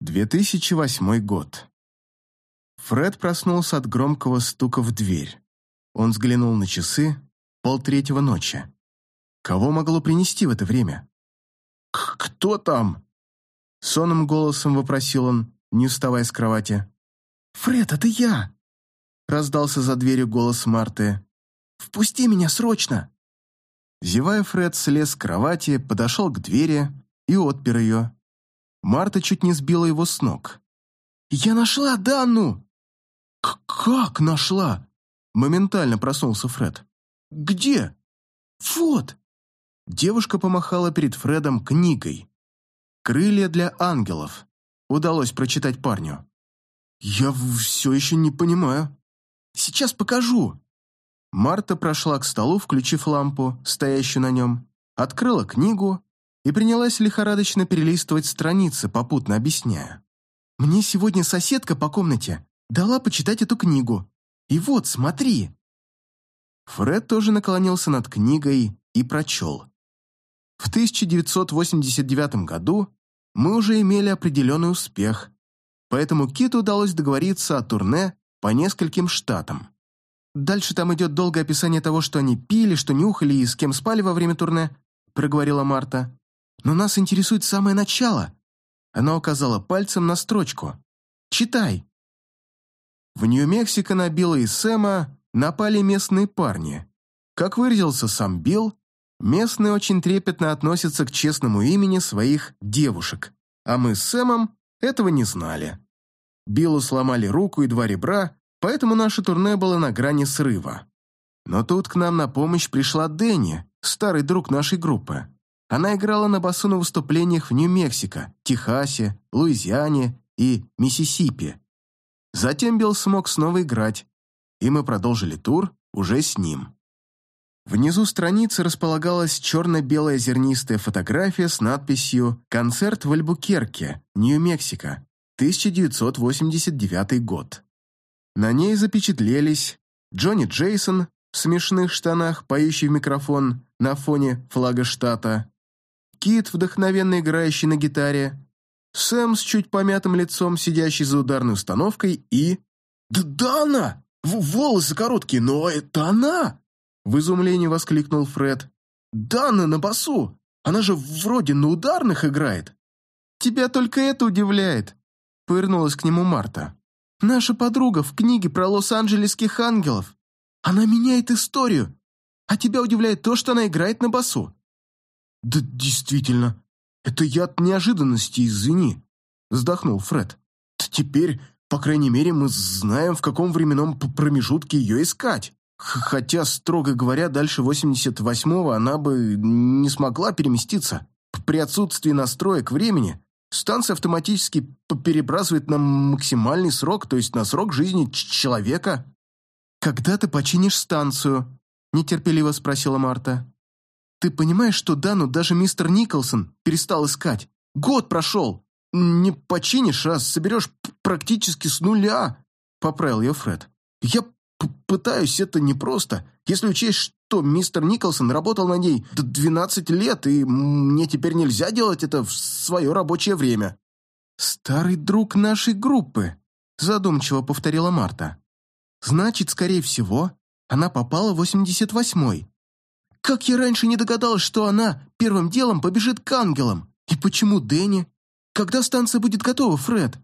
2008 год. Фред проснулся от громкого стука в дверь. Он взглянул на часы полтретьего ночи. Кого могло принести в это время? «Кто там?» Сонным голосом вопросил он, не вставая с кровати. «Фред, это я!» Раздался за дверью голос Марты. «Впусти меня срочно!» Зевая, Фред слез с кровати, подошел к двери и отпер ее. Марта чуть не сбила его с ног. «Я нашла Данну!» «Как нашла?» Моментально проснулся Фред. «Где?» «Вот!» Девушка помахала перед Фредом книгой. «Крылья для ангелов». Удалось прочитать парню. «Я все еще не понимаю». «Сейчас покажу». Марта прошла к столу, включив лампу, стоящую на нем, открыла книгу и принялась лихорадочно перелистывать страницы, попутно объясняя. «Мне сегодня соседка по комнате дала почитать эту книгу. И вот, смотри!» Фред тоже наклонился над книгой и прочел. В 1989 году мы уже имели определенный успех, поэтому Киту удалось договориться о турне по нескольким штатам. Дальше там идет долгое описание того, что они пили, что нюхали и с кем спали во время турне, проговорила Марта. Но нас интересует самое начало. Она указала пальцем на строчку. Читай. В Нью-Мексико на Билла и Сэма напали местные парни. Как выразился сам Билл, местные очень трепетно относятся к честному имени своих девушек, а мы с Сэмом этого не знали. Биллу сломали руку и два ребра, поэтому наше турне было на грани срыва. Но тут к нам на помощь пришла Дэнни, старый друг нашей группы. Она играла на басу на выступлениях в Нью-Мексико, Техасе, Луизиане и Миссисипи. Затем Билл смог снова играть, и мы продолжили тур уже с ним. Внизу страницы располагалась черно-белая зернистая фотография с надписью «Концерт в Альбукерке, Нью-Мексико, 1989 год». На ней запечатлелись Джонни Джейсон в смешных штанах, поющий в микрофон на фоне флага штата, Кит, вдохновенно играющий на гитаре, Сэм с чуть помятым лицом, сидящий за ударной установкой, и... «Да, да она! В волосы короткие, но это она!» В изумлении воскликнул Фред. «Дана на басу! Она же вроде на ударных играет!» «Тебя только это удивляет!» Повернулась к нему Марта. «Наша подруга в книге про лос-анджелесских ангелов. Она меняет историю, а тебя удивляет то, что она играет на басу. «Да действительно, это я от неожиданности, извини», — вздохнул Фред. «Теперь, по крайней мере, мы знаем, в каком временном промежутке ее искать. Хотя, строго говоря, дальше 88-го она бы не смогла переместиться. При отсутствии настроек времени станция автоматически перебрасывает на максимальный срок, то есть на срок жизни человека». «Когда ты починишь станцию?» – нетерпеливо спросила Марта. Ты понимаешь, что Дану даже мистер Николсон перестал искать? Год прошел. Не починишь, а соберешь практически с нуля, поправил ее Фред. Я пытаюсь, это непросто. Если учесть, что мистер Николсон работал на ней до 12 лет, и мне теперь нельзя делать это в свое рабочее время. Старый друг нашей группы, задумчиво повторила Марта. Значит, скорее всего, она попала в 88-й. Как я раньше не догадалась, что она первым делом побежит к ангелам? И почему Дэнни? Когда станция будет готова, Фред?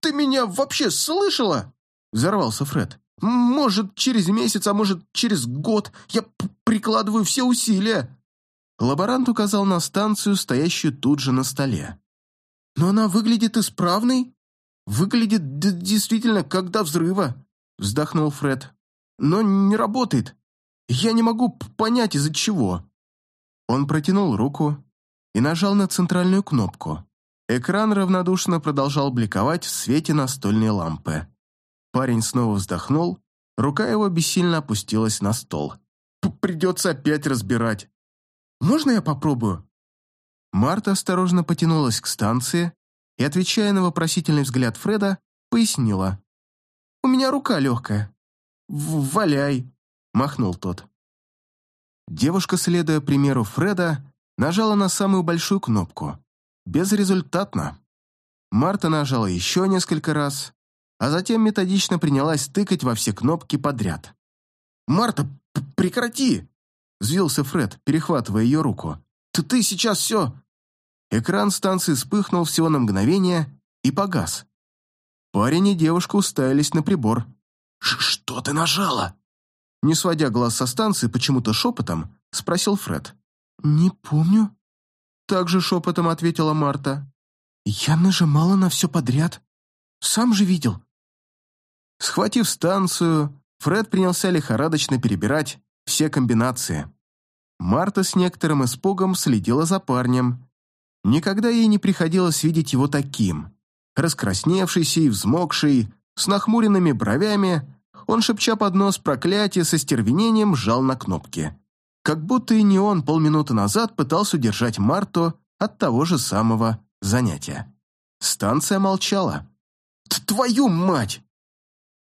Ты меня вообще слышала? Взорвался Фред. Может, через месяц, а может, через год. Я прикладываю все усилия. Лаборант указал на станцию, стоящую тут же на столе. Но она выглядит исправной. Выглядит действительно как до взрыва, вздохнул Фред. Но не работает. Я не могу понять, из-за чего». Он протянул руку и нажал на центральную кнопку. Экран равнодушно продолжал бликовать в свете настольной лампы. Парень снова вздохнул, рука его бессильно опустилась на стол. «Придется опять разбирать. Можно я попробую?» Марта осторожно потянулась к станции и, отвечая на вопросительный взгляд Фреда, пояснила. «У меня рука легкая. В Валяй!» Махнул тот. Девушка, следуя примеру Фреда, нажала на самую большую кнопку. Безрезультатно. Марта нажала еще несколько раз, а затем методично принялась тыкать во все кнопки подряд. «Марта, прекрати!» — взвился Фред, перехватывая ее руку. «Ты, ты сейчас все...» Экран станции вспыхнул всего на мгновение и погас. Парень и девушка уставились на прибор. «Что ты нажала?» Не сводя глаз со станции, почему-то шепотом, спросил Фред. «Не помню», — также шепотом ответила Марта. «Я нажимала на все подряд. Сам же видел». Схватив станцию, Фред принялся лихорадочно перебирать все комбинации. Марта с некоторым испугом следила за парнем. Никогда ей не приходилось видеть его таким. Раскрасневшийся и взмокший, с нахмуренными бровями, он, шепча под нос проклятие, со стервенением жал на кнопки. Как будто и не он полминуты назад пытался удержать Марту от того же самого занятия. Станция молчала. «Твою мать!»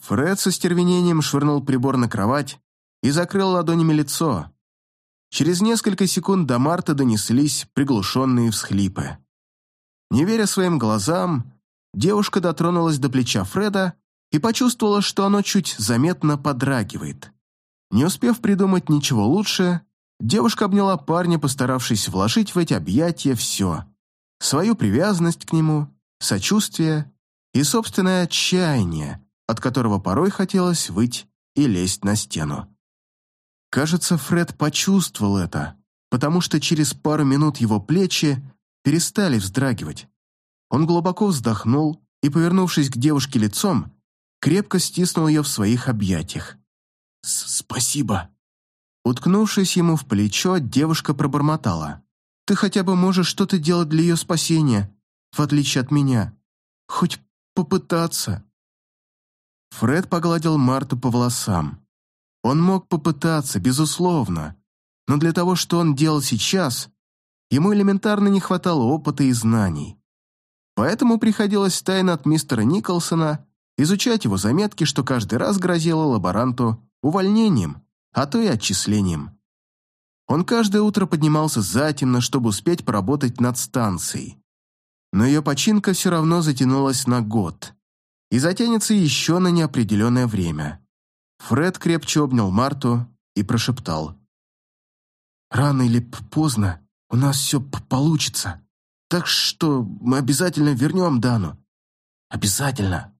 Фред со стервенением швырнул прибор на кровать и закрыл ладонями лицо. Через несколько секунд до Марта донеслись приглушенные всхлипы. Не веря своим глазам, девушка дотронулась до плеча Фреда и почувствовала, что оно чуть заметно подрагивает. Не успев придумать ничего лучше, девушка обняла парня, постаравшись вложить в эти объятия все. Свою привязанность к нему, сочувствие и собственное отчаяние, от которого порой хотелось выть и лезть на стену. Кажется, Фред почувствовал это, потому что через пару минут его плечи перестали вздрагивать. Он глубоко вздохнул и, повернувшись к девушке лицом, крепко стиснул ее в своих объятиях. «Спасибо». Уткнувшись ему в плечо, девушка пробормотала. «Ты хотя бы можешь что-то делать для ее спасения, в отличие от меня. Хоть попытаться». Фред погладил Марту по волосам. Он мог попытаться, безусловно, но для того, что он делал сейчас, ему элементарно не хватало опыта и знаний. Поэтому приходилось тайно от мистера Николсона изучать его заметки, что каждый раз грозило лаборанту увольнением, а то и отчислением. Он каждое утро поднимался затемно, чтобы успеть поработать над станцией. Но ее починка все равно затянулась на год и затянется еще на неопределенное время. Фред крепче обнял Марту и прошептал. «Рано или поздно у нас все получится, так что мы обязательно вернем Дану. Обязательно!»